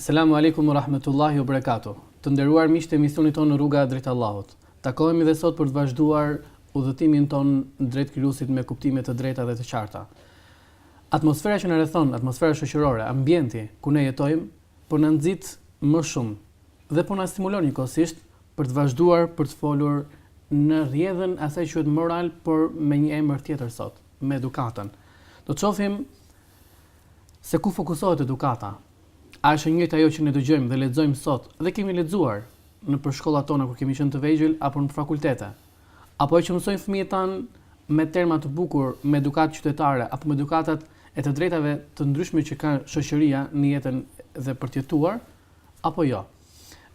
Selamu Alejkum u Rahmetullahi u Berekatu. Të nderuar miq të emisionit tonë Rruga drejt Allahut. Takohemi dhe sot për të vazhduar udhëtimin tonë drejt Krijuesit me kuptime të drejta dhe të qarta. Atmosfera që na rrethon, atmosfera shoqërore, ambienti ku ne jetojmë, po na nxit më shumë dhe po na stimulon njëkohësisht për të vazhduar për të folur në rrjedhën e asaj që quhet moral, por me një emër tjetër sot, me edukatën. Do të shohim Se ku fokusohet edukata? A është e njëjta ajo që ne dëgjojmë dhe lexojmë sot dhe kemi lexuar nëpër shkollat tona kur kemi qenë të vegjël apo në fakultete? Apo ajo që mësojnë fëmijët tanë me terma të bukur me edukatë qytetare apo me edukatat e të drejtave të ndryshme që ka shoqëria në jetën dhe për të jetuar? apo jo.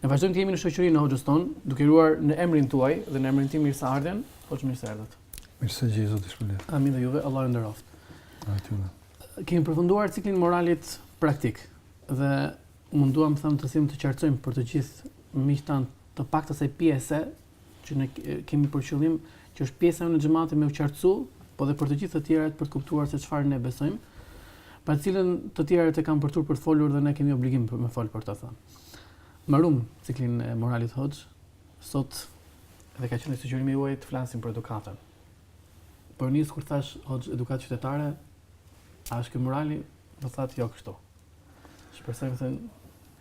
Ne vazhdojmë të jemi në shoqërinë e Hoxhës tonë, duke i uruar në emrin tuaj dhe në emrin tim mirëseardhjen. Hoxhë mirë se erdhe. Mirë se ju gjeta, Zoti ju shpërbleft. Amin dhe juve, Allahu ju nderoft. Aty më. Kemi përfunduar ciklin moralit praktik dhe u munduam të themi të qartësojmë për të gjithë miqtë tanë të paktën asaj pjese që ne kemi për qëllim që është pjesa e xhematit me u qartësu, po dhe për të gjithë të tjerët për të kuptuar se çfarë ne besojmë, për të cilën të tjerët e kanë për turp për të folur dhe ne kemi obligim për me fol për ta thënë. Mbarum ciklin e moralit Hoxh, sot dhe ka qenë sugjerimi juaj të flasim për edukatën. Për njësa kur thash Hoxh edukatë qytetare, a është ky morali? Ju thatë jo kështu. Shpresoj të thënë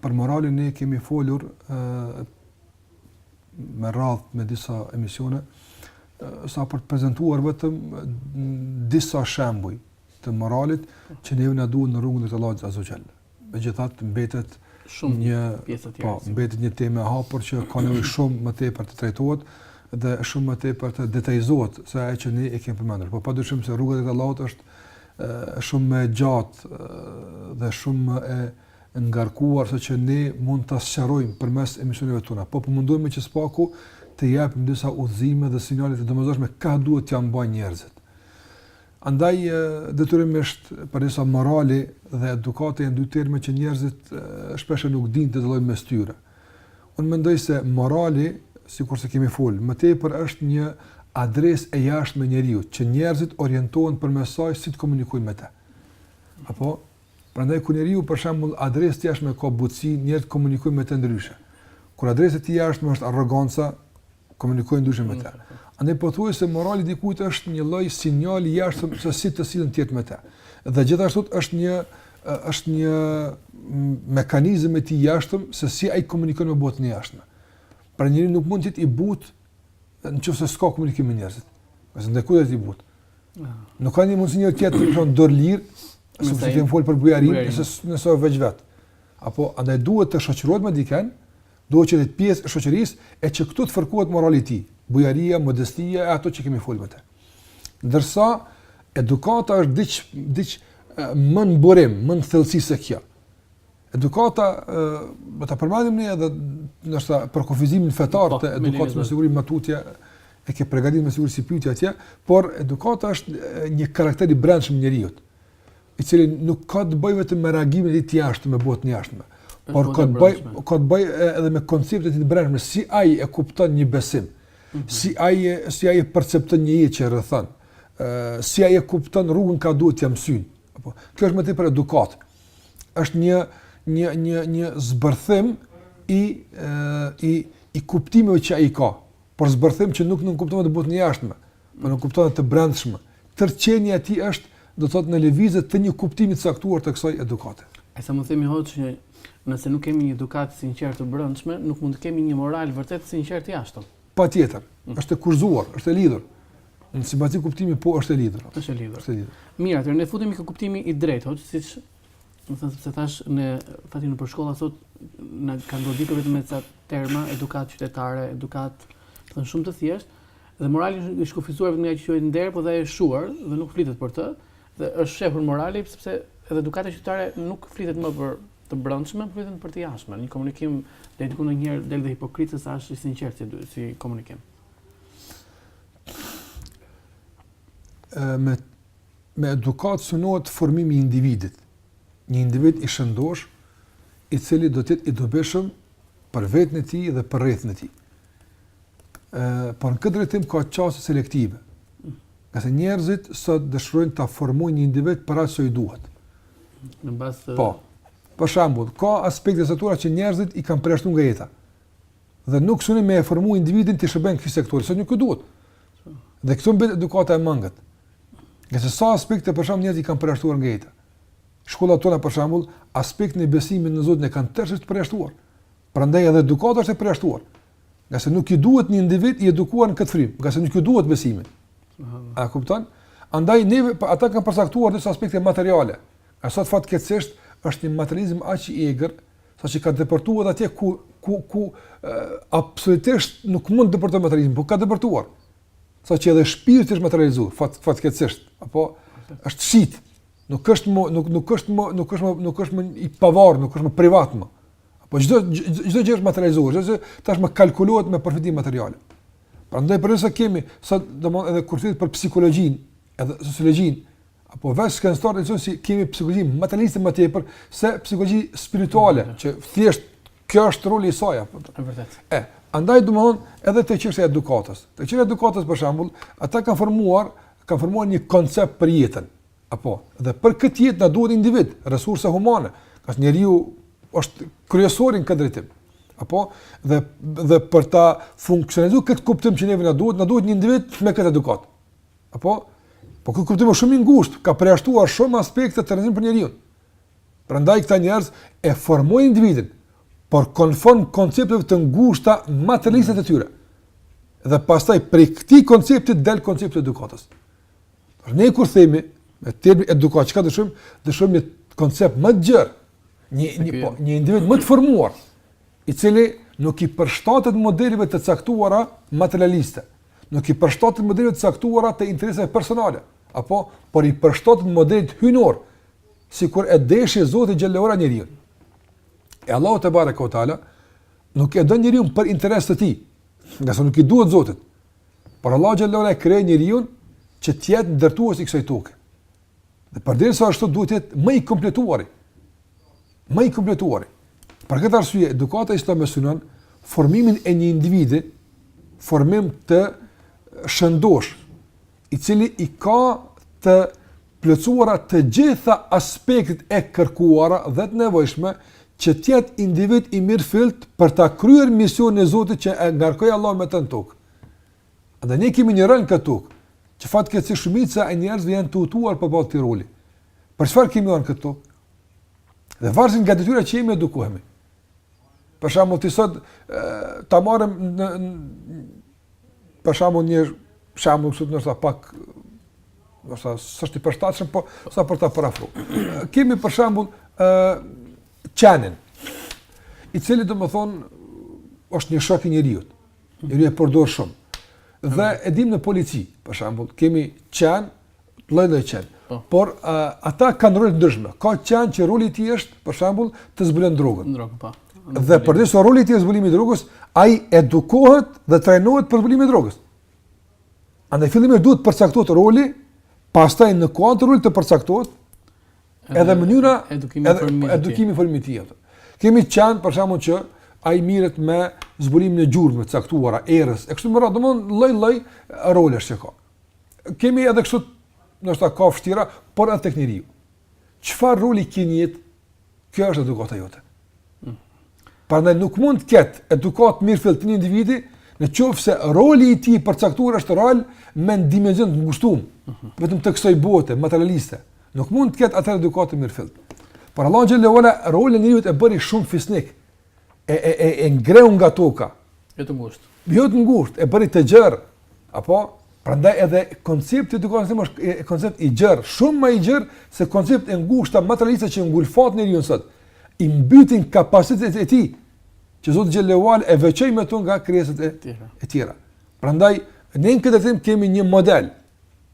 Për moralin ne kemi folur ë me radh me disa emisione sa për të prezantuar vetëm disa shembuj të moralit që ne na duhet në rrugën e Allahut azze ue xhel. Megjithatë mbetet shumë një pjesë tjetër. Po, mbetet një temë e hapur që ka nevojë shumë më tepër të trajtohet dhe shumë më tepër të detajizohet se ajo që ne e kemi përmendur. Po padyshim se rruga e Allahut është Është shumë më e gjatë dhe shumë më e ngarkuar se që ne mund ta sqarojmë përmes emisioneve tona. Po po mundohemi që së paku të japim disa udhëzime dhe sinjale të domosdoshme kah duhet t'ia mbajnë njerëzit. Andaj detyrimisht për njësa morali dhe edukata janë dy terma që njerëzit shpesh nuk dinë të dallojnë mes tyre. Unë mendoj se morali, sikurse kemi folë, më tepër është një adresë e jashtme e njeriut, që njerëzit orientohen përmes saj si të komunikojnë me të. Apo, prandaj kur njeriu për shembull adresë të jashtme ka butësi, njerëzit komunikojnë me të ndryshe. Kur adresa e tij e jashtme është arroganca, komunikojnë ndryshe me të. Andaj pothuajse morali i dikujt është një lloj sinjali i jashtëm se si të sillen ti me të. Dhe gjithashtu është një është një mekanizëm i tij jashtëm se si ai komunikon me botën e jashtme. Pra njeriu nuk mund të jetë i butë nëse s'ka komunikim me njerëzit. Që s'e njeh kush është i butë. Nuk ka një mundësi njeriut t'i thonë dorëlirë, sepse ti fol për bujarin, nëse është veç vet. Apo andaj duhet të shoqërohet me dikën, Duhet që të jetë pjesë e shoqërisë e që këtu të farkohet morali i tij, bujaria, modestia e ato që kemi folur më tej. Ndërsa edukata është diç diç më në burim, më në thellësi se kjo. Edukata, mund ta përmendim ne edhe ndoshta për kufizimin fetar po, të edukatës me siguri më tutje e ke përgatitur me siguri si pyetje atje, por edukata është një karakter i brendshëm i njeriu. i cili nuk ka të bëjë vetëm me reagimin e tij të jashtëm me botën e jashtme, por ka të bëjë ka të bëjë edhe me konceptet e tij të brendshme, si ai e kupton një besim, mm -hmm. si ai si ai e percepton një jetë që e rrethon, ë si ai e kupton rrugën ka duhet të mësyn. Apo, kjo është më tepër edukatë. Është një një një një zbërthim i ë i i kuptimeve që ai ka. por zbërthim që nuk nënkupton të botën e jashtme, por nënkupton të brendshme. Tërë qenia e tij është, do të thotë, në lëvizje të një kuptimi të caktuar të kësaj edukate. A s'mund të themi hoxhë që nëse nuk kemi një edukatë të sinqertë të brendshme, nuk mund të kemi një moral vërtet të sinqertë të jashtëm. Patjetër, mm. është e kushtëzuar, është e lidhur. Në sipas këtij kuptimi po është e lidhur. Është e lidhur. Është e lidhur. Mirë, atëherë ne futemi te kuptimi i drejtë, hoxhë, siç Do të thotë sepse thash në fakt nëpër shkolla sot na kanë goditur vetëm me ca terma edukatë qytetare, edukatë, do thënë shumë të thjeshtë dhe morali është i kufizuar vetëm në atë që quhet nder, por dhe e shuar dhe nuk flitet për të dhe është fshehur morali sepse edhe edukata qytetare nuk flitet më për të brendshme, por vetëm për të jashtme. Një komunikim dhe diku ndonjëherë del dhe hipokrit se sa është i sinqertë si, si komunikim. Ë me me edukatë synohet formimi i individit, një individ i shëndoshë, i cili do të jetë i dobishëm për veten e tij dhe për rrethin e tij. Ëh, por në këtë drejtim ka çështje selektive. Ngase njerëzit sot dëshirojnë ta formojnë një individ për atë që i duhet. Në bazë të Po. Për shembull, ka aspekte të caktuara që njerëzit i kanë përjashtuar nga jeta. Dhe nuk synon me e formu individin t'i shërbejë këtij sektori, se nuk i duhet. Dhe këtu mbet edukata e mangët. Ngase sa aspekte për shembull njerëzit i kanë përjashtuar nga jeta. Shkollat tona për shembull, aspektin e besimit në Zotin e kanë tërësisht përjashtuar. Prandaj edhe edukata është e përjashtuar. Ngase nuk i duhet një individ i edukuar në këtë frymë, ngase nuk i duhet besimi. A kupton? Andaj ne ata kanë përcaktuar disa aspekte materiale. Nga sot fatkeqësisht është një materializëm aq i egër, saqë ka depërtuar atje ku ku ku absolutisht nuk mund të depërtojë materializëm, por ka depërtuar. Saqë edhe shpirti është materializuar, fat fatkeqësisht, apo është shit. Nuk është më nuk nuk është më nuk është më nuk është më i pavarur, nuk është më privat më. Apo çdo çdo gjë është materializuar, çdo tash më kalkulohet me përfitim material. Prandaj për nëse kemi, sa domon edhe kur flet për psikologjinë, edhe sociologjinë, apo vetë kanë startë të thonë se kemi psikologji materialiste më tepër se psikologji spirituale, që thjesht Ky është roli i saj apo? Në vërtet. E, andaj domthon edhe te çështja e edukatës. Te çështja e edukatës për shembull, ata kanë formuar, kanë formuar një koncept për jetën. Apo, dhe për këtë jetë na duhet individ, resurse humane. Ka njeriu është kryesori në këtë drejtim. Apo, dhe dhe për ta funksionalizuar këtë kuptim që neve na duhet, na duhet një individ me këtë edukatë. Apo, po ky kuptim është shumë i ngushtë, ka përjashtuar shumë aspekte të rëndësishme për njeriun. Prandaj këta njerëz e formojnë individin, por konform koncepteve të ngushta materialiste të tyre. Dhe pastaj prej këtij koncepti del koncepti i edukatës. Por ne kur themi me termin edukatë, çka dëshirojmë? Dëshirojmë një koncept më të gjerë, një një po, një individ më të formuar, i cili nuk i përshtatet modeleve të caktuara materialiste. Nuk i përshtatet modeleve të caktuara të interesave personale, apo por i përshtatet modelit hyjnor sikur e deshi Zoti xhel-le ve ala njeriun. E Allahu tebareke ve teala nuk e don njeriun për interes të tij, ngase nuk i duhet Zotit. Por Allahu xhel-le ve ala e krijoi njeriun që të jetë ndërtues i kësaj toke. Dhe përderisa ashtu duhet të jetë më i kompletuari. Më i kompletuari. Për këtë arsye edukata islame synon formimin e një individi formim të shëndoshë, i cili i ka të plotësuara të gjitha aspektet e kërkuara dhe të nevojshme që të jetë individ i mirëfilltë për ta kryer misionin e Zotit që e ngarkoi Allahu me të në tokë. Andaj ne kemi një rol në këtë tokë, që fatkeqësisht shumica e njerëzve janë të hutuar përballë këtij roli. Për çfarë kemi rënë në këtë tokë? Dhe varësisht nga detyra që jemi edukohemi. Për shembull ti sot ta marrim në për shembull një shembull kështu ndoshta pak ndoshta s'është i përshtatshëm, po sa për ta përafru. Kemi për shembull ë qenin i cili domethënë është një shok i njeriut. Njeriu e përdor shumë. Dhe e dim në polici, për shembull, kemi qen lloj lloj qen. Po. Por uh, ata kanë role të ndryshme. Ka qen që roli i tij është, për shembull, të zbulon drogën. Drogën, po. Dhe përderisa roli i tij është zbulimi i drogës, ai edukohet dhe trajnohet për zbulimin e drogës. Andaj fillimisht duhet të përcaktohet roli, pastaj në kuadër të rolit të përcaktohet edhe mënyra e edukimit edhe, formimit. Edukimit, formimit të tij. Kemi qen për shembull që ai mirret me zbulimin e gjurmëve të caktuara, erës, e kështu me radhë, domethënë lloj-lloj rolesh që ka. kemi edhe kështu, është te kafshë tjera, por edhe tek njeriu. Çfarë roli ki ti, kjo është edukata jote. Mm. Prandaj nuk mund të ketë edukatë të mirëfilltë një individ, në qoftë se roli i tij i përcaktuar është rol me një dimension të ngushtum, mhm. vetëm të kësaj bote, materialiste. Nuk mund të ketë atëherë edukatë të mirëfilltë. Por Allahu xhele ue ala, rolin e njeriut e bëri shumë fisnik, e e e, e ngriti nga toka. Jo të ngushtë. Jo të ngushtë, e bëri të gjerë. Po prandaj edhe koncepti i edukatës është koncept i gjerë, shumë më i gjerë se konceptet e ngushta materialiste që ngulfatin njeriun sot. I mbytin kapacitetet e tij që Zoti xhele ue ala e veçoi me to nga krijesat e tjera. E tjera. Prandaj, ne në këtë drejtim kemi një model,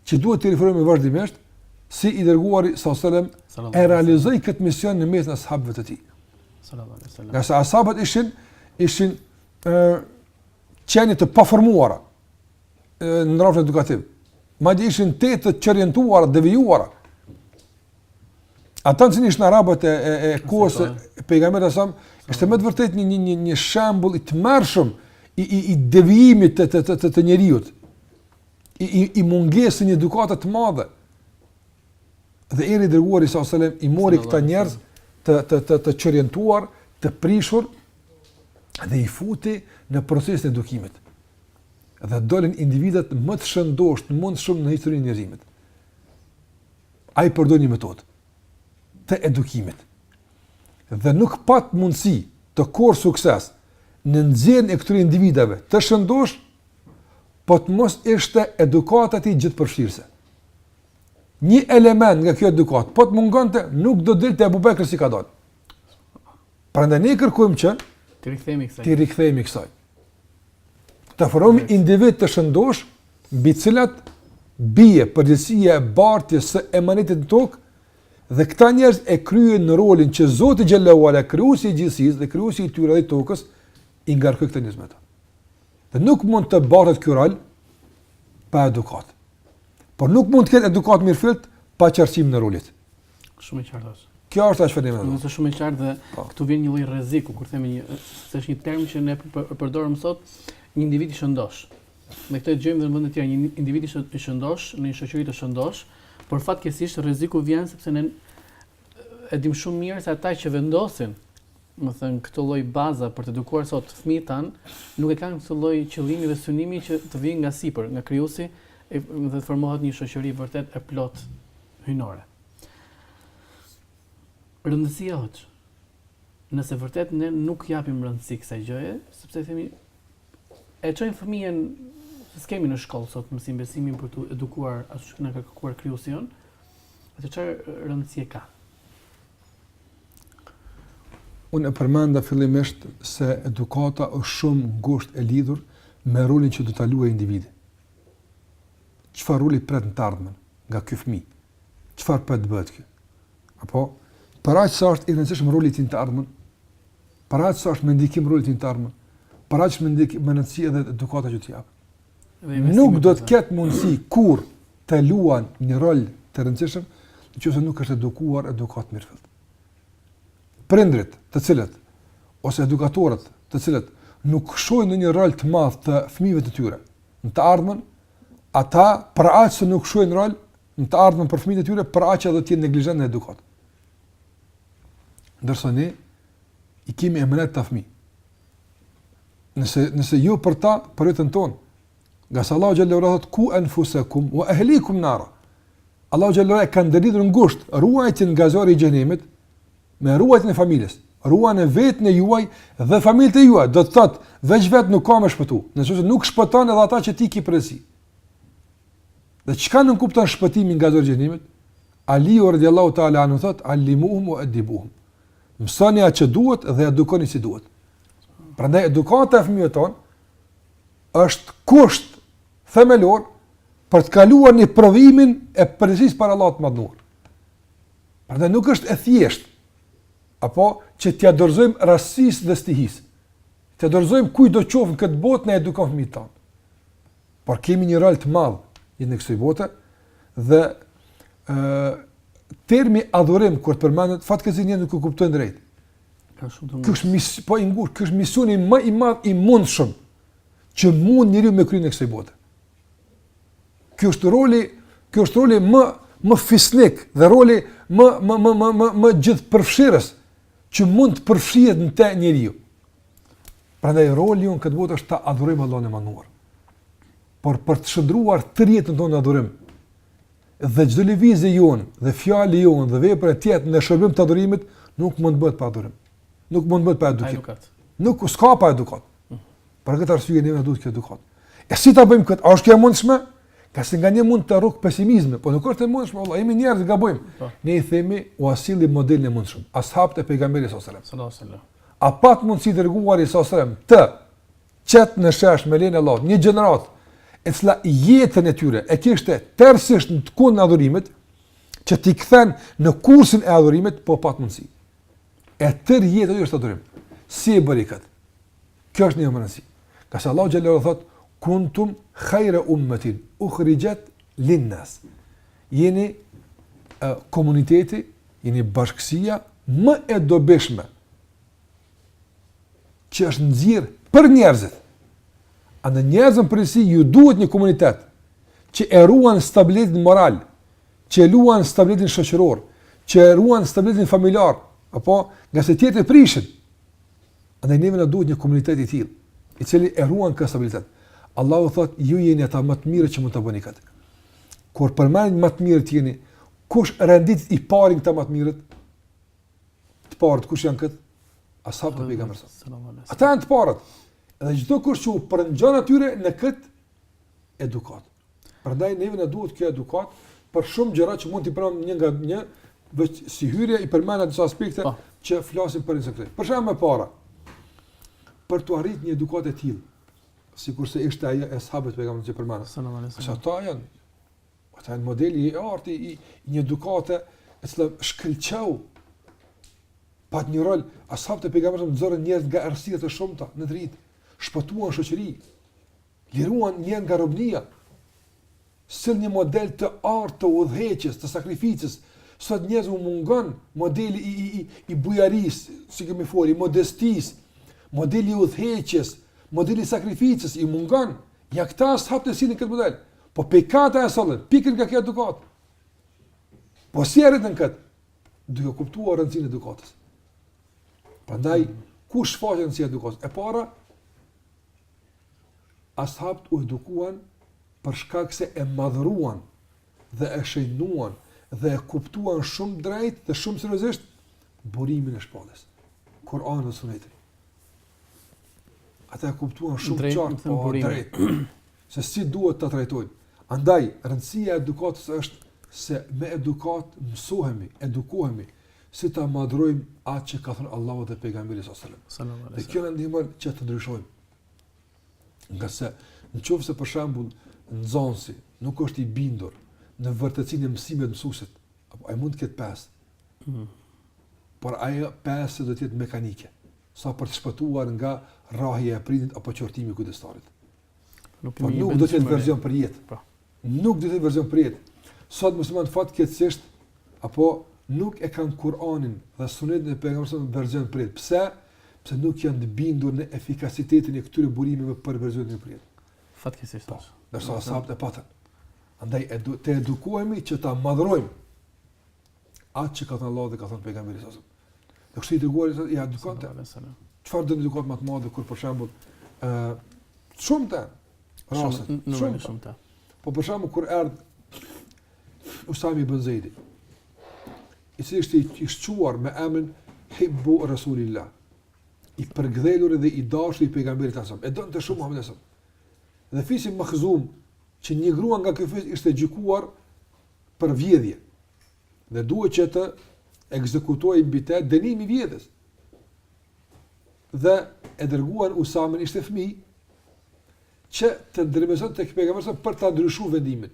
që duhet t'i referohemi vazhdimisht, si i dërguari alejhi selam e realizoi këtë mision në mes të ashabëve të tij. Sallallahu alaihi wasallam. Sepse ashabët ishin ishin ë qenie të paformuara në rrafshin edukativ. Madje ishin të të çorientuara, devijuara. Ata që i njohin arabët e e, e kohës e pejgamberit alejhi selam ishte me të vërtetë një një një shembull i tmerrshëm i i i devijimit të të të, të, të njeriut. i, i, i mungesës së një edukate të madhe. Dhe i dërguari alejhi selam, i mori këta njerëz të, të, të, të çorientuar, të prishur, dhe i futi në procesin e edukimit. Dhe dolin individët më të shëndoshë të mundshëm në historinë e njerëzimit. Ai përdori një metodë. të edukimit dhe nuk pat mundësi të korrë sukses në nxjerrjen e këtyre individëve të shëndoshë po të mos ishte edukata e tij gjithëpërfshirëse. Një element nga kjo edukatë, po të mungonte nuk do dilte Ebu Bekri si ka dalë. Prandaj ne kërkojmë që t'i rikthehemi kësaj. Të formojmë individ të shëndosh, mbi cilat bie përgjësia e bartjes së emanetit në tokë, dhe këta njerëz e kryejnë rolin që Zoti xhel-le ue ala, krijuesi i gjithësisë dhe krijuesi i tyre dhe i tokës, i ngarkoi këta njerëz me të. Dhe nuk mund të bartet ky rol pa edukatë. Por nuk mund të ketë edukatë mirëfilli pa qartësimin e rolit. Shumë e qartë është. Kjo është ajo çfarë dimë. Është shumë e qartë dhe po. këtu vjen një lloj rreziku kur themi një se është një term që ne përdorim sot një individ i shëndosh. Me këtë gjejmë në vende të tjera, një individ i shëndosh, në një shoqëri të shëndosh, por fatkeqësisht rreziku vjen sepse ne e dimë shumë mirë se ata që vendosin me thënë këtë lloj baza për të edukuar sot fëmijët tanë, nuk e kanë këtë lloj qëllimi dhe synimi që të vijë nga sipër, nga krijuesi, dhe të formohet një shoqëri vërtet e plotë hyjnore. Rëndësia është, nëse vërtet ne nuk i japim rëndësi kësaj gjëje, sepse themi e çojmë fëmijën se s'kemi në shkollë sot mësim besimin për të edukuar ashtu që na ka kërkuar krijuesi jonë, atë çfarë rëndësie ka. Unë e përmenda fillimisht se edukata është shumë ngushtë e lidhur me rolin që do ta luajë individi. çfarë roli pret në të ardhmen nga ky fëmijë, çfarë pret të bëhet ky. Apo, për aq sa është i rëndësishëm roli i tij në të ardhmen, për aq sa është me ndikim roli i tij në të ardhmen, për aq me ndikim, me rëndësi edhe edukata që t'i japë. Nuk do të ketë mundësi kurrë të luajë një rol të rëndësishëm, në qoftë se nuk është edukuar edukatë mirëfilli. Prindërit të cilët, ose edukatorët të cilët, nuk shohin ndonjë rol të madh të fëmijëve të tyre, në të ardhmen, ata për aq sa nuk shohin rol në të ardhmen për fëmijët e tyre, për aq edhe do të jenë neglizhentë në edukatë. Ndërsa ne i kemi emanet këta fëmijë. Nëse nëse jo për ta, për veten tonë. Ngase Allahu xhel-le ue ala thotë ku anfusakum wa ahlikum nara. Allahu xhel-le ue ala ka ndërlidhur ngushtë ruajtjen nga zjarri i xhehenemit me ruajtjen e familjes, ruani veten e juaj dhe familjet e juaja, do të thotë, veç vetë nuk ka me shpëtu, në qoftë se nuk shpëton edhe ata që ti ki përgjegjësi. Dhe çka nënkupton shpëtimi nga zjarri i xhehenemit? Aliu radiallahu ta'ala anhu thotë, alimuhum ue edibuhum. Mësojani atë që duhet dhe edukoni si duhet. Prandaj edukata e fëmijëve tonë, është kusht themelor për të kaluar një provimin e përgjegjësisë para Allahut të madhëruar. Prandaj nuk është e thjeshtë apo që t'ia dorëzojmë rastësisë dhe stihisë. Të dorëzojmë kujt do qoftë në këtë botë na edukon fëmijët tonë. Por kemi një rol të madh në në kësaj bote dhe ë termi adhurim kur përmendet fatkeqësisht nuk e kuptojnë drejt. Ka shumë të mos. mis, po e ngushtojnë, ky është misioni më i madh i mundshëm që mund njeriu me kry në kësaj bote. Ky është roli, ky është roli më më fisnik dhe roli më më më më më, më gjithëpërfshirës që mund të përfshihet në të njeriu. Prandaj roli jonë n'këtë botë është ta adhurojmë Allahun e Madhëruar. Por për ta shndërruar tërë jetën tonë adhurim dhe çdo lëvizje jonë dhe fjalë jonë dhe vepër të jetë në shërbim të adhurimit nuk mund të bëhet pa adhurim. Nuk mund të bëhet pa edukat. Nuk ka pa edukat. Për këtë arsye ne na duhet të edukat. E si ta bëjmë këtë? A është kjo e mundshme? Ngase ndonjë mund të rrokë pesimizmi, po nuk është e mundshme, Allah, jemi njerëz, gabojmë. Po. Ne i themi, ua sjellim modelin e mundshëm, ashabët e pejgamberit sallallahu alajhi wasallam. Sallallahu alajhi wasallam. A pat mundësi i dërguari sallallahu alajhi wasallam të qet në shesh me lejen e Allahut, një gjenerat e cila jetën e tyre e kishte tërësisht në të kundërtën e adhurimit, që t'i kthen në kursin e adhurimit, po pat mundësi. E tërë jeta e tyre është adhurim. Si e bëri kët? Kjo është një mënyrë. Ngase Allahu xhelle xhelaluhu thot kuntum khayra ummatin ukhrijat linnas. Jeni e, komuniteti, jeni bashkësia më e dobishme që është nxjerrë për njerëzit. Andaj njerëzve përsëri iu duhet një komunitet që e ruan stabilitetin moral, që ruan stabilitetin shoqëror, që ruan stabilitetin familjar, apo ngase tjerët e prishin. Andaj neve na duhet një komunitet i tillë, i cili e ruan këtë stabilitet. Allahu thot, ju jeni ata më të mirë që mund ta bëni këtë. Kur përmend më të mirë jeni, kush renditet i pari n'këta më të mirët? Të parët kush janë këta? Ashabët e pejgamberit sallallahu alajhi wasallam. Ata janë të parët. Dhe çdo kush që u përngjan atyre në këtë edukatë. Prandaj neve na duhet kjo edukat për shumë gjëra që mund t'i përmend një nga një veç si hyrje i përmend disa aspekte pa. Po. që flasim për këtë. Për shkak më para për të arritur një edukat e tillë, sikurse ishte ajo e sahabëve të pejgamberit që përmend. Sallallahu alaihi wasallam. Ata janë ata janë modeli i artë i një edukate e cila shkëlqeu pat një rol ashabët e pejgamberit nxorën njerëz nga errësira të shumta në dritë, shpëtuan shoqëri. Liruan njerëz nga robnia. Sjellin një model të artë të udhëheqjes, të sakrificës. Sot njerëzve u mungon modeli i i i bujarisë, si kemi folur, i modestisë, modeli i udhëheqjes, modeli i sakrificës i mungon. Ja këta ashabët sillnin këtë model. Po prej ka ata e sollën, pikërisht nga kjo edukatë. Po si e arritën këtë? Duke kuptuar rëndësinë e edukatës. Prandaj, ku shfaqet rëndësia e edukatës? E para, Ashabët u edukuan për shkak se e madhëruan dhe e shenjtëruan dhe e kuptuan shumë drejt dhe shumë seriozisht burimin e shpalljes. Kur'ani dhe Suneti. Ata e kuptuan shumë qartë po drejt se si duhet ta trajtojnë. Andaj rëndësia e edukatës është se me edukatë mësohemi, edukohemi si ta madhërojmë atë që ka thënë Allahu dhe pejgamberi alejhi selam. Dhe kjo na ndihmon që të ndryshojmë. Ngase në qoftë se për shambull nxënësi nuk është i bindur në vërtetësinë e mësimeve të mësuesit, apo ai mund të ketë pesë, mm. por ajo pesë do të jetë mekanike, sa për të shpëtuar nga rrahja e prindit apo qortimi i kujdestarit. Nuk po nuk do të jetë version për jetë. Po. Nuk do të jetë version për jetë. Sot muslimanët fatkeqësisht apo nuk e kanë Kur'anin dhe Sunetin e pejgamberit në version për jetë. Pse? Pse nuk janë të bindur në efikasitetin e këtyre burimeve për versionin për jetë. Fatkeqësisht. Po. Derisa ashabët e patën. Andaj edu, të edukohemi që ta madhërojmë. Atë që ka thënë Allahu dhe ka thënë pejgamberi sa. Dhe kështu i dërguari sa i edukonte selam. Çfarë do të dëgjohet më të madhe kur për shembull ë shumë të rrosë, shumë shumë të. Po për shembull kur erdh Usami ibn Zeidi. I cili ishte i shquar me emrin Hibbu Rasulillah. I përgdhelur dhe i dashur i pejgamberit sa. E donte shumë Muhamedi sa. Dhe fisi Makhzum që një grua nga ky fis ishte gjykuar për vjedhje. Dhe duhet që të ekzekutohej mbi të dënimi i vjedhjes. Dhe e dërguan Usamen ishte fëmijë që të ndërmjetësonte te pejgamberi për ta ndryshuar vendimin.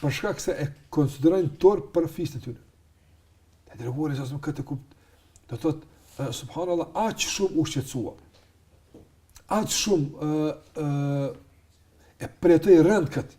Për shkak se e konsiderojnë turp për fisin e tyre. I dërguari sa më këtë kuptë, Do të thotë subhanallahu aq shumë u shqetësua. Aq shumë ë ë e përjetoi rëndë këtë.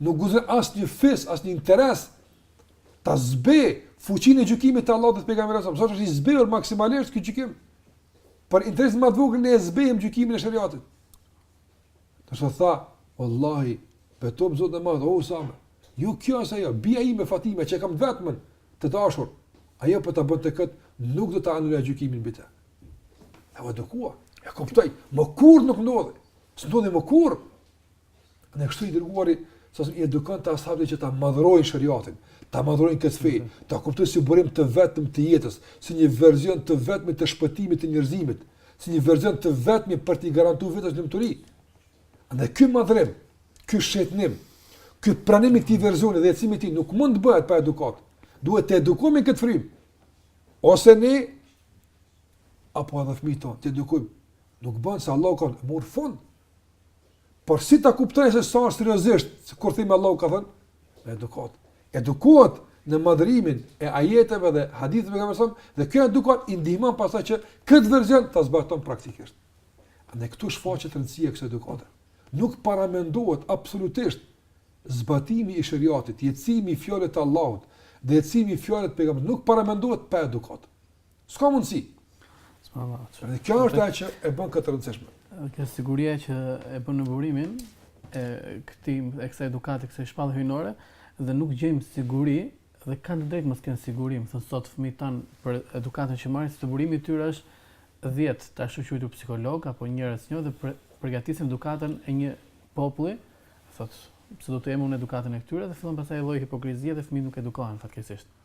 Nuk guxon asnjë fis, asnjë interes ta zbeh fuqinë e gjykimit të Allahut dhe të pejgamberit sot është i zbehur maksimalisht ky gjykim. Për interesin më të vogël ne e zbehim gjykimin e shariatit. Do të tha, vallahi, betohem Zotin e Madh, o Usame, ju jo kjo është ajo, bija ime Fatime që kam të vetmen të dashur. Ajo po ta bënte kët, nuk do ta anuloj gjykimin mbi të. E edukoi. E kuptoi, më kurr nuk ndodhi. S'ndodhi më kurr. Kështu i dërguari, sa i edukon të as'habët që ta madhrojnë shëriatin, ta madhrojnë këtë fe, mm -hmm. ta kuptojnë si burim të vetëm të jetës, si një verzion të vetëm të shpëtimit të njërzimit, si një verzion të vetëm për t'i garantu vetes lumturi. Ky madhrim, ky shenjtërim, ky pranim i këtij verzioni dhe jetësimi i tij nuk mund të bëhet pa edukat. Duhet të edukohemi në këtë frymë. Ose ne, apo edhe fmijt tonë, t'i edukojmë. Nuk bën se Allahu ka thënë, mori fund. Por si ta kuptojnë se sa është seriozisht, se kur themi Allahu ka thënë, me edukat. Edukohet në madhërimin e ajeteve dhe hadithëve që mëson, dhe kjo edukat i ndihmon pastaj që këtë verzion ta zbaton praktikisht. Dhe këtu shfaqet rëndësia e kësaj edukate. Nuk paramendohet absolutisht zbatimi i shëriatit, jetësimi i fjalëve të Allahut, dhe jetësimi i fjalëve të pejgamberit, nuk paramendohet pa edukat. S'ka mundësi. Dhe kjo është ajo që e bën këtë të rëndësishme. Kjo siguria që e bën në burimin e këtij e kësaj edukate, kësaj shpallje hyjnore dhe nuk gjejmë siguri dhe kanë të drejtë mos kenë siguri, me thënë sot fëmijët tan për edukatën që marrin, se burimi i tyre është 10 të ashtuquajtur psikolog apo njerëz një dhe për, përgatisin edukatën e një populli, thotë se do të jemi në edukatën e këtyre dhe fillon pastaj lloj hipokrizie dhe fëmijët nuk edukohen fatkeqësisht.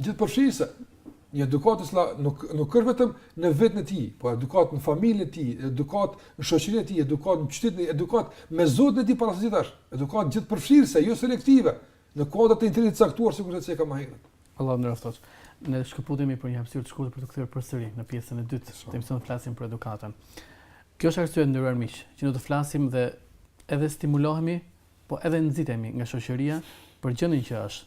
Gjithëpërfshirëse, një edukatë e cila nuk nuk është vetëm në veten e tij, por edukatë në familjen e tij, edukatë në shoqërinë e tij, edukatë në qytetin e tij, edukatë me Zotin e tij para së gjithash, edukatë gjithëpërfshirëse, jo selektive, në kuadër të interesit të caktuar sikurse cekëm më herët. Allah na ruajtë. Ne shkëputemi për një hapësirë të shkurtër për t'u kthyer përsëri në pjesën e dytë të emisionit të flasim për edukatën. Kjo është arsye, të nderuar miq, që do të flasim dhe edhe stimulohemi, po edhe nxitemi nga shoqëria për gjendjen që është.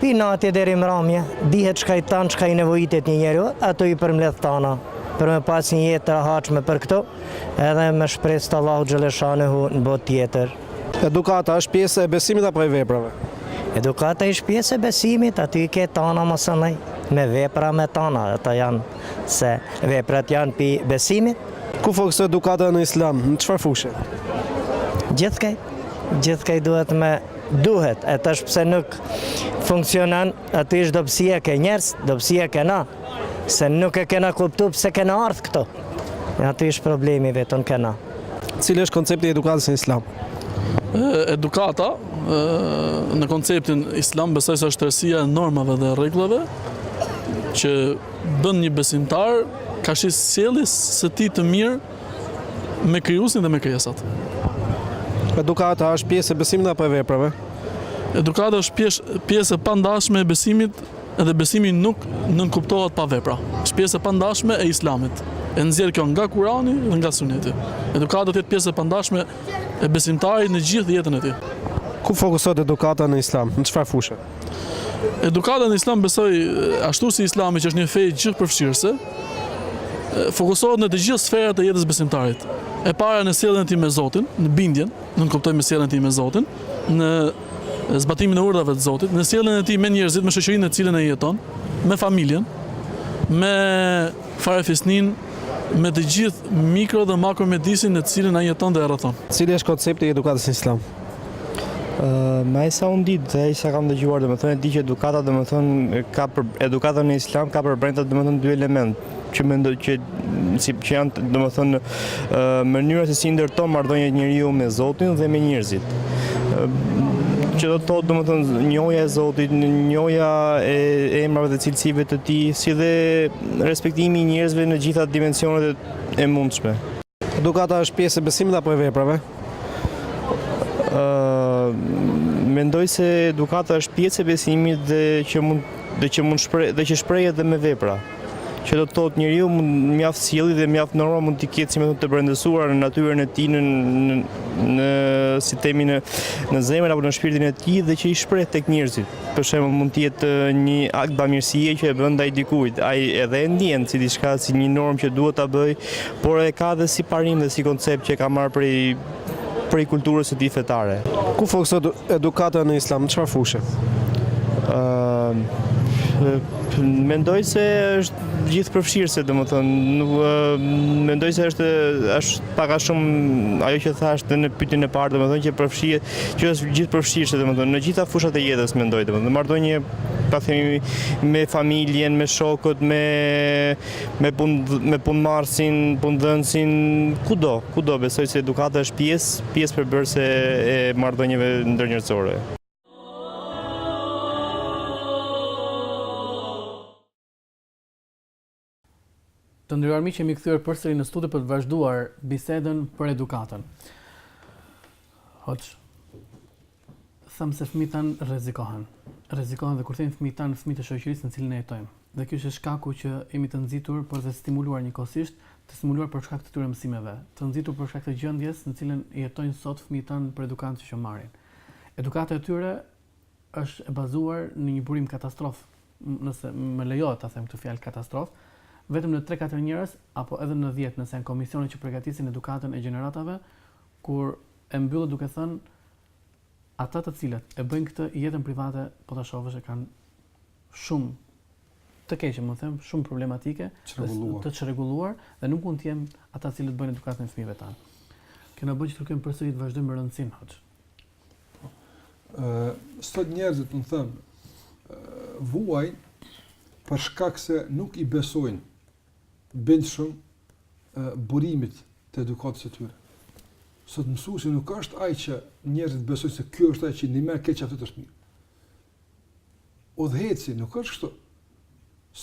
Pi natje deri mramje, dihet çka i tana, çka i nevojitet një njeriu, ato i përmledh tana, për me pas një jetë të rehatshme për këtu, edhe me shpresë të Allahut xheleshanehu në botën tjetër. Edukata është pjesë e besimit apo e veprave? Edukata është pjesë e besimit, aty i ke tana më anej, me vepra me tana, ato janë, se veprat janë pi besimit. Ku fokusohet edukata në Islam, në çfarë fushe? Gjithkaj, gjithkaj duhet me Duhet, e tash pse nuk funksionon, aty është dobësia ke njerëz, dobësia ke na, se nuk e kena kuptu pse kena ardhë këtu. E aty është problemi vetën ke na. Cili është koncepti i edukatës në islam? Edukata në konceptin islam besoj se është tërësia e normave dhe rregullave që bën një besimtar karshi sjelljes së tij të mirë Me krijuesin dhe me krijesat. Edukata është pjesë e besimit apo e veprave? Edukata është pjesë pjesë e pandashme e besimit dhe besimi nuk nënkuptohet pa vepra. Është pjesë e pandashme e Islamit. E nxjerr kjo nga Kurani dhe nga Suneti. Edukata do të jetë pjesë e pandashme e besimtarit në gjithë jetën e tij. Ku fokusohet edukata në Islam, në çfarë fushe? Edukata në islam besoj ashtu si islami që është një fe gjithëpërfshirëse, fokusohet në të gjithë sferat e jetës së besimtarit. E para në sjelljen e tij me Zotin, në bindjen, nënkuptojmë sjelljen e tij me Zotin, në zbatimin e urdhrave të Zotit, në sjelljen e tij me njerëzit, me shoqërinë në të cilën ai jeton, me familjen, me farefisninë, me të gjithë mikro dhe makro mjedisin në të cilin ai jeton dhe e rrethon. Cili është koncepti i edukatës në islam? Me sa unë di dhe sa kam dëgjuar, domethënë e di që edukata domethënë, ka për, edukata në islam ka përbrenda domethënë dy elemente, që mendoj, që, si, që janë domethënë mënyra se si ndërton marrëdhënie njeriu me Zotin dhe me njerëzit. Që do të thotë domethënë njohja e Zotit, njohja e emrave dhe cilësive të tij, si dhe respektimi i njerëzve në gjitha dimensionet e mundshme. Edukata është pjesë e besimit apo e veprave? Mendoj se edukata është pjesë e besimit dhe që mund dhe që mund shpre, dhe që shprehet edhe me vepra. Që do të thotë njeriu mund mjaft sjellje dhe mjaft norma mund t'i ketë si me thënë të brendësuar në natyrën e tij në në, në si të themi në në zemrën apo në shpirtin e tij dhe që i shpreh tek njerëzit. Për shembull, mund të jetë një akt bamirësie që e bën ndaj dikujt. Ai edhe e ndjen si diçka, si një normë që duhet ta bëjë, por e ka edhe si parim dhe si koncept që e ka marrë prej prej kulturës së tij fetare. Ku fokusohet edukata në Islam, në çfarë fushe? Mendoj se është gjithëpërfshirëse, domethënë, mendoj se është Pak a shumë ajo që thashë dhe në pyetjen e parë, domethënë që përfshihet, që është gjithëpërfshirëse domethënë në gjitha fushat e jetës mendoj domethënë në marrëdhënie ta themi me familjen, me shokët, me me pun me punëmarrësin, punëdhënësin, kudo, kudo besoj se edukata është pjesë, pjesë përbërëse e marrëdhënieve ndërnjerëzore. Të nderuar miq, jemi kthyer përsëri në studio për të vazhduar bisedën për edukatën. Hoxh, thamë se fëmijët tanë rrezikohen. Rrezikohen dhe kur themi fëmijët tanë, fëmijët e shoqërisë në të cilën ne jetojmë. Dhe ky është shkaku që jemi të nxitur por edhe të stimuluar njëkohësisht, të stimuluar për shkak të këtyre mësimeve, të nxitur për shkak të gjendjes në të cilën jetojnë sot fëmijët tanë për edukatën që marrin. Edukata e tyre është e bazuar në një burim katastrofë, nëse më lejohet ta them këtë fjalë katastrofë, vetëm në 3-4 njerëz apo edhe në 10 nëse janë komisionet që përgatisin edukatën e gjeneratave, kur e mbyllët duke thënë ata të cilët e bëjnë këtë jetën private po ta shohësh e kanë shumë të keqe, me thënë, shumë problematike, të çrregulluar dhe nuk mund të jenë ata të cilët bëjnë edukatën e fëmijëve tanë. Kjo na bën që të kemi përsëri të vazhdojmë me rëndësinë hoxh. sot njerëzit me thënë, vuajnë për shkak se nuk i besojnë bindshëm burimit të edukatës së tyre. Sot mësuesi nuk është ai që njerëzit besojnë se ky është ai që ndihmë keq ato të mirë. Udhëheqësi, nuk është kështu.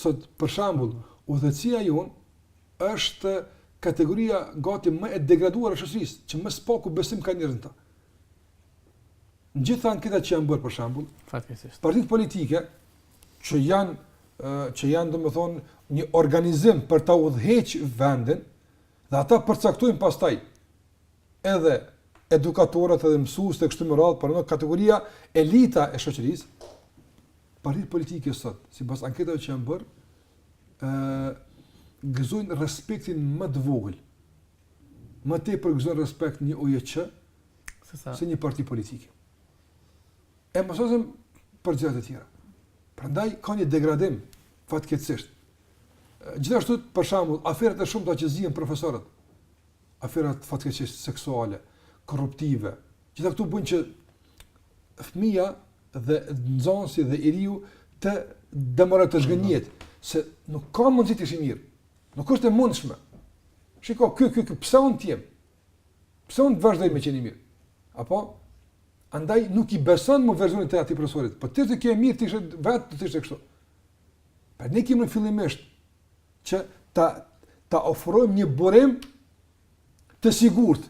Sot, për shembull, udhëheqësia jonë është kategoria gati më e degraduar e shoqërisë, që më së paku besim ka njerëzit në ta. Në gjitha anketat që janë bërë, për shembull, fatkeqësisht. Partitë politike që janë që janë domethënë një organizim për ta udhëheq vendin, Dhe ata përcaktojnë pastaj edhe edukatorët edhe mësuesit e kështu me radhë, por edhe kategoria elita e shoqërisë, partitë politike sot, sipas anketave që janë bërë, ë gëzojnë respektin më të vogël. Më tepër gëzon respekt një OJQ se sa se një parti politike. E mos them për gjëra të tjera. Prandaj ka një degradim fatkeqësisht. Gjithashtu, për shembull, aferat e shumta që zihen profesorët, aferat fatkeqësisht seksuale, korruptive, të gjitha këto bëjnë që fëmija dhe nxënësi dhe i riu të demoralizohet, të zhgënjehet, se nuk ka mundësi të jesh i mirë, nuk është e mundshme. Shiko, kjo, kjo, kjo, pse unë t'jem? Pse unë të vazhdoj me qenë i mirë? Apo? Andaj nuk i beson më versionit të atij profesorit, se po të ishte kjo e mirë ti ishe vetë, ti ishe kështu. Pra ne kemi fillimisht që ta ta ofrojmë një burim të sigurt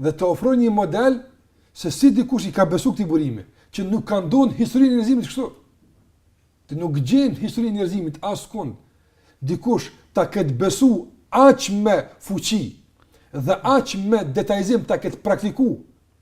dhe të ofrojmë një model se si dikush i ka besu këtij burimi, që nuk ka në historinë e njerëzimit kështu, ti nuk gjen në historinë e njerëzimit askund, dikush ta ketë besu aq me fuqi dhe aq me detajzim ta ketë praktiku,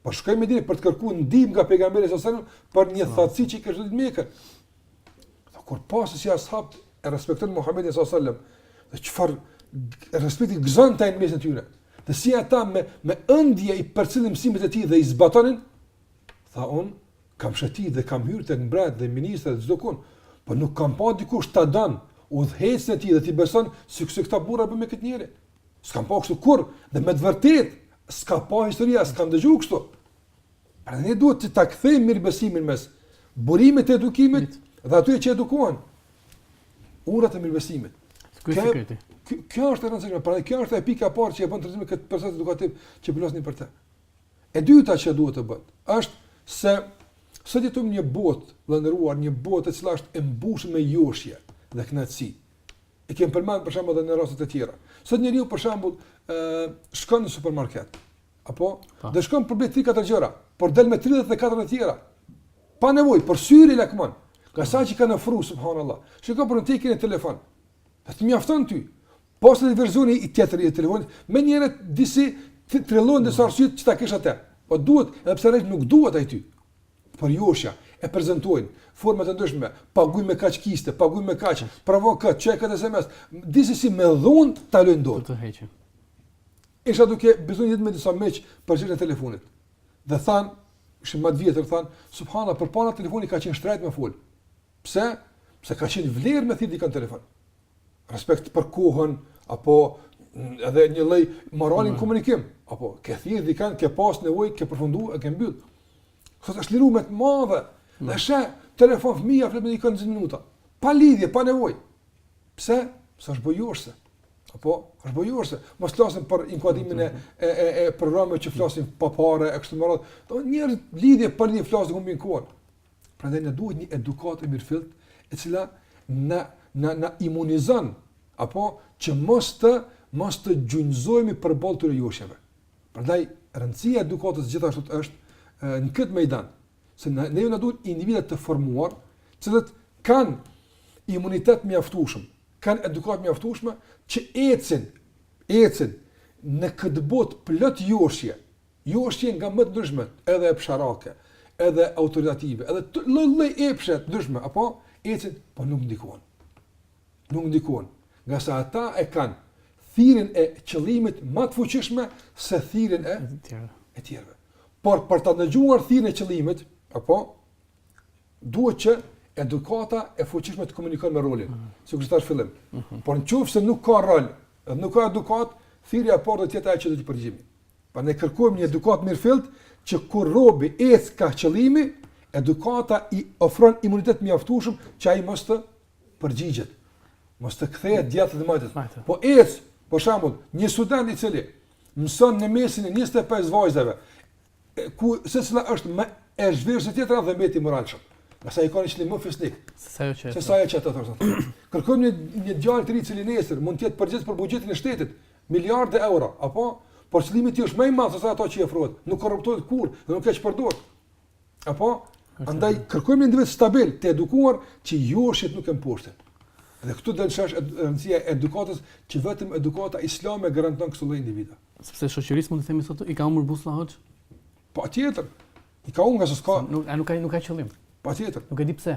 Po shkoi në Medinë për të kërkuar ndihmë nga pejgamberi sallallahu alajhi wasallam për një thatësi që kishte goditë Mekën. Tha kur pa si si ashabët e respektojnë Muhamedin sallallahu alajhi wasallam, dhe çfarë respekti gëzonte në mes të tyre. Dhe si ata me me ëndje i përcillnin mësimet e tij dhe i zbatonin, tha un, kam shëti dhe kam hyrë tek mbret dhe ministrat çdo kund, po nuk kam pa dikush ta don udhëheqësin e tij dhe t'i beson sikur se këta burra bënë me këtë njeri. S'kam pa kështu kurrë, dhe me të vërtet, s'ka pa historia, s'kam dëgju kështu. Pra ne duhet të ta kthejmë mirëbesimin mes burimit të edukimit dhe atyre që edukohen. Urat e mirëbesimit. Ky është sekreti, kjo është e rëndësishme, pra kjo është pika parë që e bën të rëndësishme këtë proces edukativ që po flasim për te. E dyta që duhet të bën, është se sot jetojmë në një botë, i nderuar, një botë e cila është e mbushur me joshje dhe kënaqësi. E kemi përmend për shembull edhe në raste të tjera. Sot njeriu për shembull ë shkon në supermarket. Apo, dhe shkon për me ble 3-4 gjëra, por del me 34 të tjera. Pa nevojë, por syri lakmon. Kah sa që kanë ofruar subhanallahu. Shikoj për një, ti ke një telefon. Po të mjafton ty. Posa të del versioni i tjetër i telefonit, menjëherë disi ti trillon disa arsye që ta kesh atë. Po duhet, edhe pse realisht nuk duhet ai ty. Por joshja, e prezantojnë, në forma të ndryshme, paguj me kaq kiste, paguj me kaq, provo kët, çoje kët SMS, disi si me dhun ta lënë në dorë. Të heqin. Isha duke biseduar me disa miq për çështjen e telefonit. Dhe than, ishin më të vjetër than, subhanallahu, përpara telefoni ka qenë shtrejt me fol. Pse? Pse ka qenë vlerë me thirr dikën në telefon. Respekt për kohën apo edhe një lloj morali në komunikim, apo ke thirr dikën, ke pas nevojë, ke përfunduar, e ke mbyll. Sot është liruar me të madhe. Dhe she, telefonon fëmija, flet me dikën 10 minuta. Pa lidhje, pa nevojë. Pse? Se është badihava. Apo, është badihava. Mos të flasim për inkuadrimin e, e, e, e programeve që flasin pa pare, e kështu me radhë. Njerëz lidhje, pa lidhje, flasin humbin kohën. Prandaj na duhet një edukatë e mirëfilltë, e cila na na na imunizon apo që mos të mos të gjunjëzohemi përballë këtyre joshjeve. Prandaj rëndësia e edukatës gjithashtu është në këtë mejdan, se ne ne na duhen individë të formuar, të cilët kanë imunitet mjaftueshëm, kanë edukatë mjaftueshme që ecin, ecin në këtë botë plot joshje, Joshje nga më të ndryshmet, edhe epshore, edhe autoritative, edhe të lloj lloj epshe të ndryshme, apo, ecin, po nuk ndikohen. Nuk ndikohen. Ngase ata e kanë thirrjen e qëllimit më të fuqishme se thirrjen e tjerëve. E tjerëve. Por për ta ndëgjuar thirrjen e qëllimit, apo duhet që edukata e fuqishme të komunikon me rolin, mm. sikur thash në fillim. Mm -hmm. Por nëse nuk ka rol, nuk ka edukat, thirrja e parë do të jetë ajo që do t'i përgjigjemi. Pra ne kërkojmë një edukatë mirëfilltë që kur robi ec ka qëllimi, edukata i ofron imunitet mjaftueshëm që ai mos të përgjigjet, mos të kthehet djathtë të majtës. Po ec, për shembull, një student i cili mëson në mesin e 25 vajzave, ku secila është më e zhveshur se tjetra dhe mbetet i moralshëm. Pse ai ka një qëllim më fisnik. Se sa ajo që. Se sa ajo që ato thonë. Kërkojmë një një djalë të ri i cili nesër mund të jetë përgjegjës për buxhetin e shtetit, Miliarda euro, apo? Por qëllimi i tij është më i madh se sa ato që i ofrohet. Nuk korruptohet kurrë dhe nuk keqpërdor. Apo? Andaj kërkojmë një individ stabil, të edukuar, që joshjet nuk e mposhtin. Dhe këtu del në shesh rëndësia e edukatës, që vetëm edukata islame garanton këtë lloj individi. Sepse shoqërisë mund të themi sot i ka humbur busulla hoxhë? Patjetër. I ka humbur nga s'ka. Nuk, a nuk ka nuk ka qëllim. Patjetër. Nuk e di pse.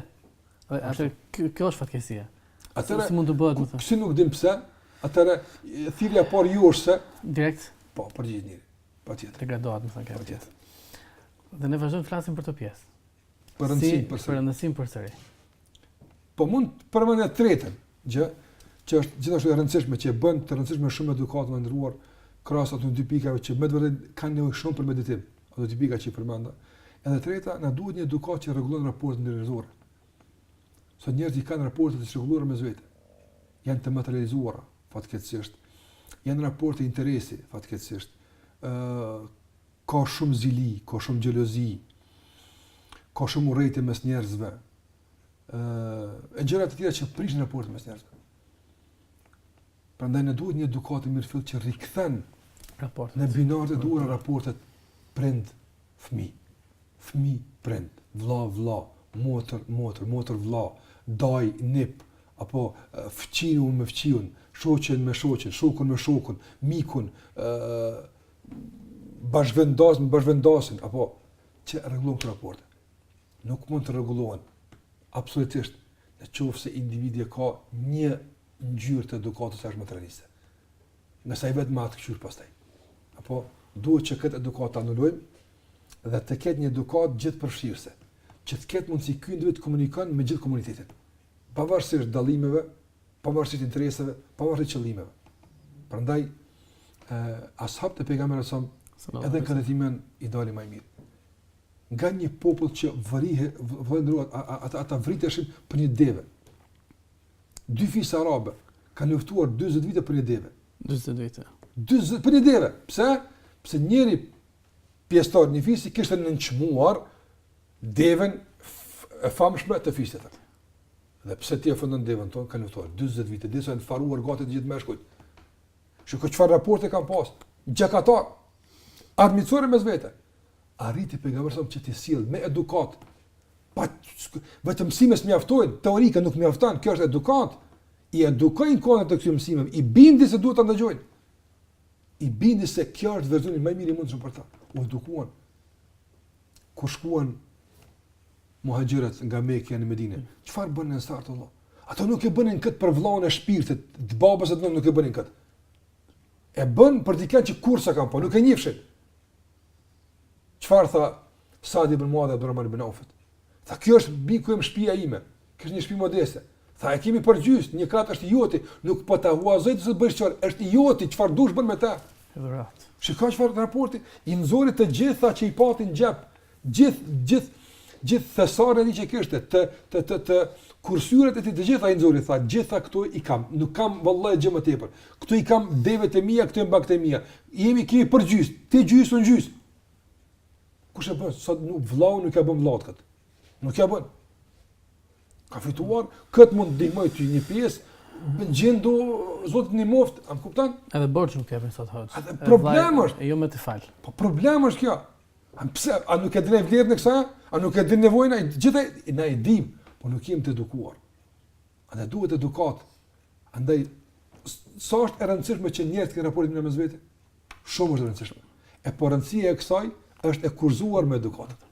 Dhe atë kjo është fatkeqësia. Atëherë si mund të bëhet domethënë? Si nuk dim pse? Atëherë thirrja për ju është se direkt. Po, për gjithë njeri. Patjetër. Të gradohet, domethënë kjo. Patjetër. Dhe ne vazhdojmë të flasim për këtë pjesë. Për rëndësinë përsëri. Për rëndësinë përsëri. Po mund të përmend të tretën, gjë që është gjithashtu e rëndësishme që e bën të rëndësishme shumë edukatën i nderuar krahas ato dy pikave që me të vërtetë kanë nevojë shumë për meditim. Ato dy pika që i përmenda. Dhe e treta, na duhet një edukatë që rregullon raportet ndërnjerëzore. Sot njerëzit i kanë raportet të çrregulluara mes vete. Janë të materializuara, fatkeqësisht. Janë raporte interesi, fatkeqësisht. ë ka shumë zili, ka shumë xhelozi. Ka shumë urrejtje mes njerëzve. ë e gjëra të tjera që prishin raportin mes njerëzve. Prandaj na duhet një edukatë mirëfillt që rikthen raportet. Në binarë të duhur raportet prind, fëmijë, fëmijë, prind, vëlla, vëlla, motër, motër, motër, vëlla, dajë, nip, apo fqiun me fqiun, shoqen me shoqen, shokun me shokun, mikun, ë bashkëvendas me bashkëvendasin, apo që rregullon këto raporte. Nuk mund të rregullohen absolutisht në qoftë se individi ka një ngjyrë të edukatës ë materialiste. nga sa i bëhet më atë pastaj. Apo duhet që këtë edukatë ta anulojmë dhe të ketë një edukatë gjithëpërfshirëse, që të ketë mundësi ky individ të komunikon me gjithë komunitetin, pavarësisht dallimeve, pavarësisht interesave, pavarësisht qëllimeve. Prandaj ë ashabët e pejgamberit sa edhe kanë shembullin ideal më mirë. Nga një popull që vërihe, vëndruat, ata, ata vriteshin për një deve. Dy fisë arabe kanë luftuar 40 vite për një deve. 40 vite. 40 për një deve. Pse? Pse njëri pjesëtar i një fisi kishte nënçmuar devën e famshme të fisit tjetër. Dhe pse ti e ofendon devën tonë, kanë luftuar 40 vite, derisa janë faruar gati të gjithë meshkujt. Shiko çfarë raporte kanë pas. Gjakatare. Armiqësore mes vete. arriti pejgamberi s.a.v.s. t'i sjell me edukat. Pra vetëm mësime s'mjaftojnë, teorika nuk mjafton, kjo është edukat. I edukoi në kuadër të këtyre mësimeve, i bindi se duhet ta ndëgjojnë. I bindi se kjo është versioni më i mirë i mundshëm për ta. U edukuan. Kur shkuan muhaxhirët nga Mekja në Medinë? Çfarë bënë ensarët, Allah? Ata nuk e bënin këtë për vëllaun e shpirtit, të babës as nuk e bënin këtë. E bënë për dikën që kurrë s'kanë pa, nuk e njihshin. Çfarë tha Sad ibn Muadhi Abdurrahman ibn Aufit? Tha, kjo është bir kjo shpia ime. Kjo është një shtëpi modeste. Tha, e kemi përgjys, një kat është i joti, nuk po ta huazoj të bësh çfarë, është i joti, çfarë dush bën me te. Dhurat. Shiko çfarë raporti i nxori të gjitha që i pat në xhep, Gjithë, gjithë, gjithë thesarin e tij që kishte, të, të, të, të kursyrat e tij të gjitha i nxori, tha, gjitha këto i kam, nuk kam vallahi gjë më tepër. Këto i kam devet e mia, këto janë bagëtia e mia. I kemi, kemi për gjys, ti gjys un gjys. Kush e bën sot nuk vllau nuk e bën vllaut kët. Nuk e bën. Ka fituar, kët mund të ndihmoj ti një pjesë, gjendu Zoti të ndihmoft, a m'kupton? Edhe borxh nuk e bën sot hiç. Problem është, jo më t'ia fal. Po problemi është kjo. A pse a nuk e dinë vlerën e kësaj? A nuk e dinë nevojën? Gjithë na e dim, po nuk jemi të edukuar. A na duhet edukat? Andaj sa është e rëndësishme që njerëzit kanë raportin në mes vetë? Shumë është e rëndësishme. E po rëndësia e kësaj është e kushtëzuar me edukatën.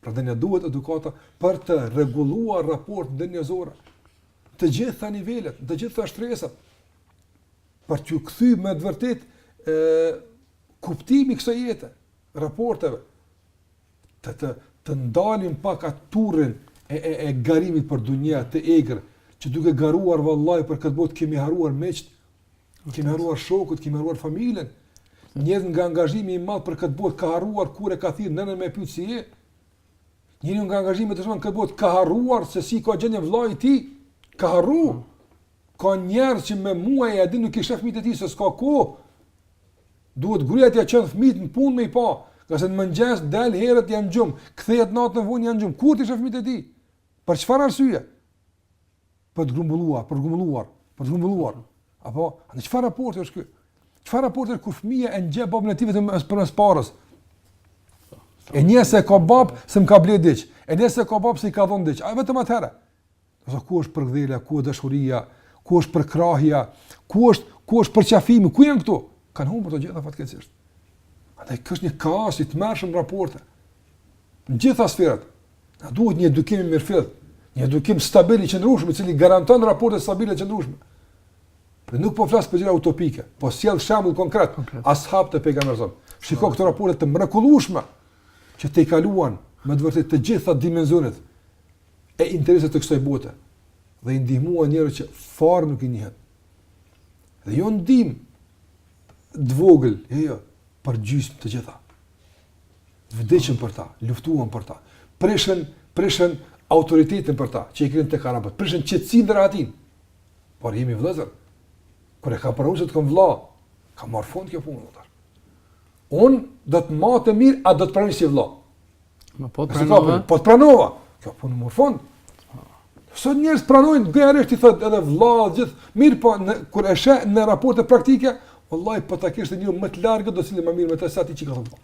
Prandaj na duhet edukata për të rregulluar raportet njerëzore. Të gjitha nivelet, të gjitha shtresat, për t'ju këthy me të vërtetë e, Kuptimi i kësaj jete, raporteve, të të të ndalim pak atë turrin e e e garimit për dunja të egër, që duke garuar vallahi për këtë botë kemi harruar miqtë, kemi harruar shokët, kemi harruar familjen. Njëri nga angazhimi i madh për këtë botë ka harruar kur e ka thirr nënën me pyet si je. Njëri nga angazhimet e shumta n'këtë botë ka harruar se si ka gjendjen vëllai i ti, tij. Ka harruar. Ka njerëz që me muaj e ditë nuk i shef fëmijët e tij se s'ka kohë. Duhet gruaja të çon fëmijët në punë me i pa, ngase në mëngjes del herët janë n'gjum, kthehet natën vonë janë n'gjum. Kur t'i shoh fëmijët e tij? Për çfarë arsye? Për të grumbulluar, për të grumbulluar, për të grumbulluar. A po, në çfarë raporti është ky? Çfarë raporti kur fëmia e njeh babën e tij vetëm arsye të parës? E njeh se ka bab, se më ka ble diç. E njeh se ka bab, se i ka dhon diç. A vetëm atëherë. Ose ku është përkëdhelja, ku është dashuria, ku është përkrahja, ku është ku është përqafimi, ku janë këto? Kan humbur të gjitha fatkeqësisht. Atëherë kjo është një kaos i tmerrshëm raporte. Në gjitha sferat. Na duhet një edukim i mirëfilltë, një edukim stabil i qëndrueshëm, i cili garanton raporte stabile të qëndrueshme. Dhe nuk po flas për gjëra utopike, po sjell shembull konkret, konkret. ashabët e pejgamberit. Shikoji këto raporte të mrekullueshme që tejkaluan me të vërtetë të gjitha dimensionet e interesit të kësaj bote dhe i ndihmuan njerëz që fare nuk i njihnin. Dhe jo ndihmë të vogël, jo, jo, për gjysmë të gjitha. Vdicën për ta, luftuan për ta, prishën, prishën autoritetin për ta, që i kishin te arabët, prishën qetësinë dhe rahatin. Por jemi vllazën, kur e ka pranu që të kem vlla, ka marrë fund kjo punë, vëzër. Unë do të matem mirë, a do të pranoj si vlla. Ma po të pranova. Po të pranova. Kjo punë mur fund. Sot njerëzit pranojnë gjerisht i thotë edhe vëlla gjithë. Mirëpo në, kur e sheh në raporte praktike, vëllai po ta kishte një më të largët do të sillej më mirë me të sa ti që i ka thonë.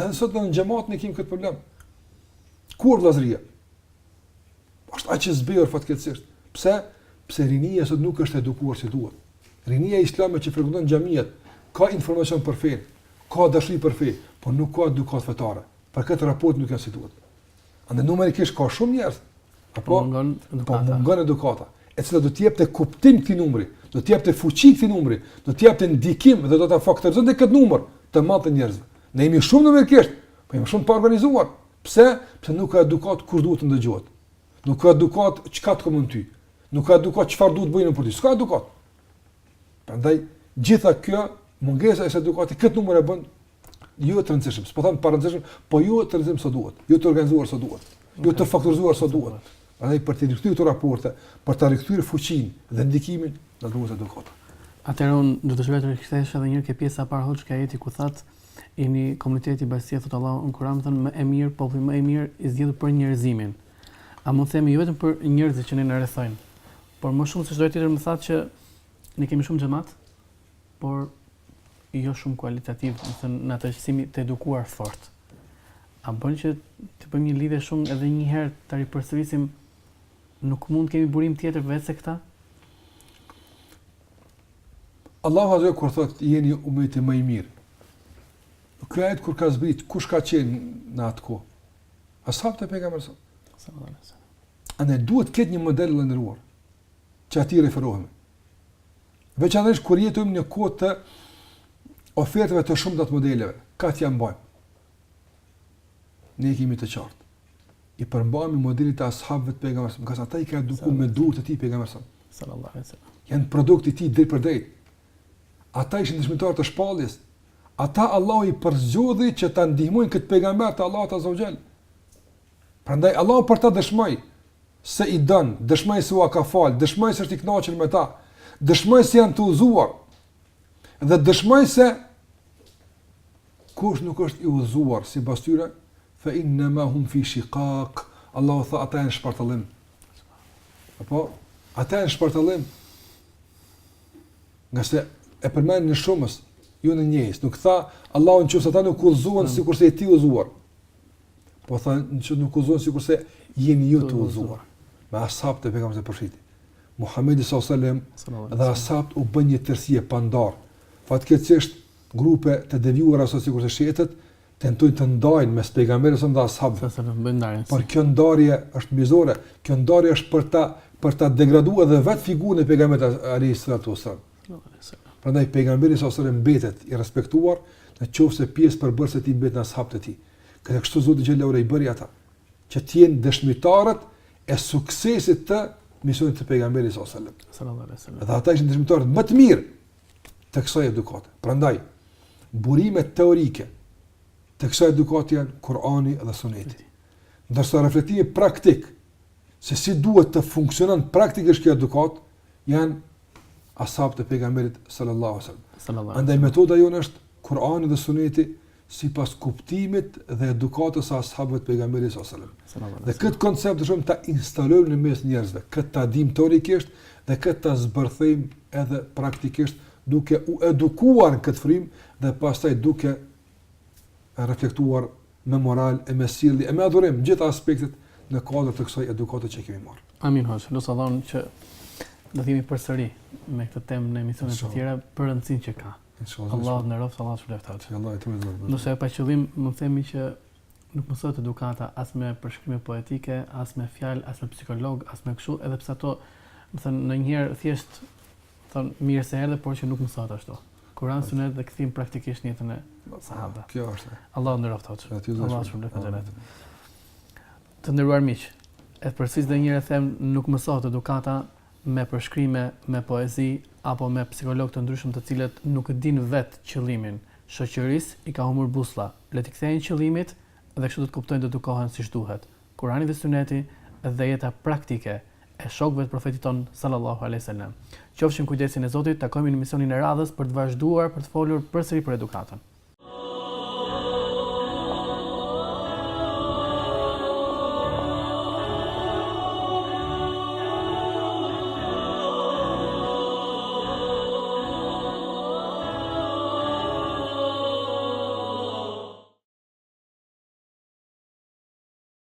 Ne sot në xhamat ne kemi këtë problem. Kur vëllazëria Është aq e zbehur fatkeqësisht. Pse? Se rinia sot nuk është edukuar si duhet. Rinia islame që frekuenton xhamiat ka informacion për fenë, ka dashuri për fenë, por nuk ka edukatë fetare. Për këtë raportet nuk janë si duhet. Andaj numerikisht ka shumë njerëz ama po mungon edukata. Po mungon edukata, e cila do të jepte kuptim këtij numri, do të jepte fuqi këtij numri, do të jepte ndikim dhe do ta faktorizonte këtë numër të madh të njerëzve. Ne jemi shumë numerikisht, po jemi shumë të paorganizuar. Pse? Se nuk ka edukatë kush duhet të ndëgjohet. Nuk ka edukatë çka të takon ty. Nuk ka edukatë çfarë duhet bërë për ty. S'ka edukatë. Prandaj gjitha kjo mungesë e edukatës këtë numër e bën jo të rëndësishëm. S'po them të parëndësishëm, po jo të rëndësishëm sa duhet. Jo të organizuar sa duhet. Jo të faktorizuar sa duhet. Prandaj për të rikthyer këto raporte, për të rikthyer fuqinë dhe ndikimin, na duhet edukata. Atëherë unë do të kërkoja të rikthehesh edhe një herë ke pjesa e parë hoxhë ke ajeti ku thatë Jeni komuniteti, bashkësia thotë Allahu në Kur'an, domethënë më e mirë, populli më i mirë i zgjedhur për njerëzimin. A mund të themi jo vetëm për njerëzit që ne na rrethojnë, por më shumë se çdo tjetër më thatë që ne kemi shumë xhamat, por jo shumë kualitativ, domethënë në atë cilësi të edukuar fort. A bën që të bëjmë një lidhje shkurt edhe një herë ta ripërsërisim nuk mund të kemi burim tjetër veçse këta? Allahu azze kur thot jeni umeti më i mirë. Ky ajet kur ka zbrit, kush ka qenë në atë kohë? Ashabët e pejgamberit sallallahu alaihi wasallam. Atëherë duhet të ketë një model të nderuar që atij i referohemi. Veçanërisht kur jetojmë në kohë të ofertave të shumta të modeleve, kah t'ia mbajmë. Ne e kemi të qartë. I përmbajmë modelit të ashabëve të pejgamberit, ngase ata i ka edukuar me duart e tij pejgamberi sallallahu alaihi wasallam. Janë produkt i tij drejtpërdrejtë. Ata ishin dëshmitarë të shpalljes. Ata Allahu i përzgjodhi që ta ndihmojnë këtë pejgamber të Allahut azza wa xhel. Prandaj Allahu për ta dëshmoi se i don, dëshmoi se ua ka fal, dëshmoi se është i kënaqur me ta, dëshmoi se janë të udhëzuar, Dhe dëshmoi se kush nuk është i udhëzuar sipas tyre, fa inna ma hum fi shiqaq. Allahu tha ata janë në shpartallim. Apo ata janë në shpartallim. Ngase e përmend në shumës, jo në njëjës. Nuk tha Allahu në qoftë se ata nuk udhëzohen sikurse je ti i udhëzuar. Po tha, në qoftë nuk udhëzohen sikurse jeni ju të udhëzuar. Me ashabët e pejgamberit e përshiti. Muhammedi s.a.s. dhe ashabët u bënë një tërësi e pandarë. Fatkeqësisht, grupe të devijuara si sikurse shiitët, tentojnë të ndajnë mes pejgamberit dhe ashabëve. Por kjo ndarje është mizore, kjo ndarje është për ta, për ta degraduar edhe vetë figurën e pejgamberit a.s. Prandaj pejgamberi sa selam mbetet i respektuar në qoftë se pjesë përbërëse e tij mbeten ashabët e tij. Këtë kështu Zoti xhele ve ala i bëri ata që të jenë dëshmitarët e suksesit të misionit të pejgamberit sa selam. Sallallahu alaihi wasallam. Dhe ata ishin dëshmitarët më të mirë të kësaj edukate. Prandaj burimet teorike të kësaj edukate janë Kurani dhe Suneti. Ndërsa reflektimi praktik se si duhet të funksionon praktikisht kjo edukatë janë ashabët e pejgamberit sallallahu alaihi wasallam. Andaj metoda jonë është Kur'ani dhe Suneti sipas kuptimit dhe edukatës së ashabëve të pejgamberit sallallahu alaihi wasallam. Sallallahu alaihi wasallam. Dhe këtë koncept dëshirojmë ta instalojmë në mes njerëzve, këtë ta dimë teorikisht dhe këtë ta zbërthejmë edhe praktikisht duke u edukuar në këtë frymë dhe pastaj duke reflektuar me moral e me sjellje e me adhurim gjithë aspektet në kuadër të kësaj edukate që kemi marrë. Amin hoxhë, lus Allahun që do të jemi përsëri me këtë temë në emisione të tjera për rëndësinë që ka. Allahu të nderoftë, Allahu të shpërbleftë. Allahu të nderoftë. Domethënë pa qëllim, mund të themi që nuk mësohet edukata as me përshkrime poetike, as me fjalë, as me psikolog, as me kështu, edhe pse ato, do të thënë, ndonjëherë thjesht thonë mirë se erdhe, por që nuk mësohet ashtu. Kur'an sunet dhe kthim praktikisht në jetën e sahabëve. Kjo është. Allahu nderoftë hoxhë. Allahu shpërbleftë me xhenet. Të nderuar miq, e përsëris edhe njëherë them nuk mësohet edukata me përshkrime, me poezi apo me psikolog të ndryshëm të cilët nuk e dinë vetë qëllimin. Shoqërisë i ka humbur busulla. Le t'i kthehen qëllimit dhe kështu do të kuptojnë të edukohen siç duhet. Kur'ani dhe Suneti dhe jeta praktike e shokëve të Profetit tonë Sallallahu Alejhi Selam. Qofshim në kujdesin e Zotit, takohemi në emisionin e radhës për të vazhduar për të folur përsëri për edukatën.